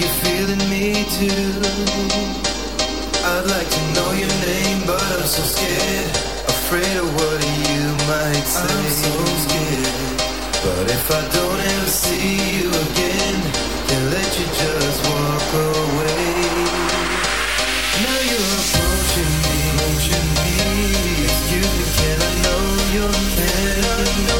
you're feeling me too. I'd like to know your name, but I'm so scared. Afraid of what you might say. I'm so scared. But if I don't ever see you again, then let you just walk away. Now you're approaching me. Excuse me, can I know your name?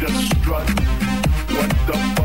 just strut. What the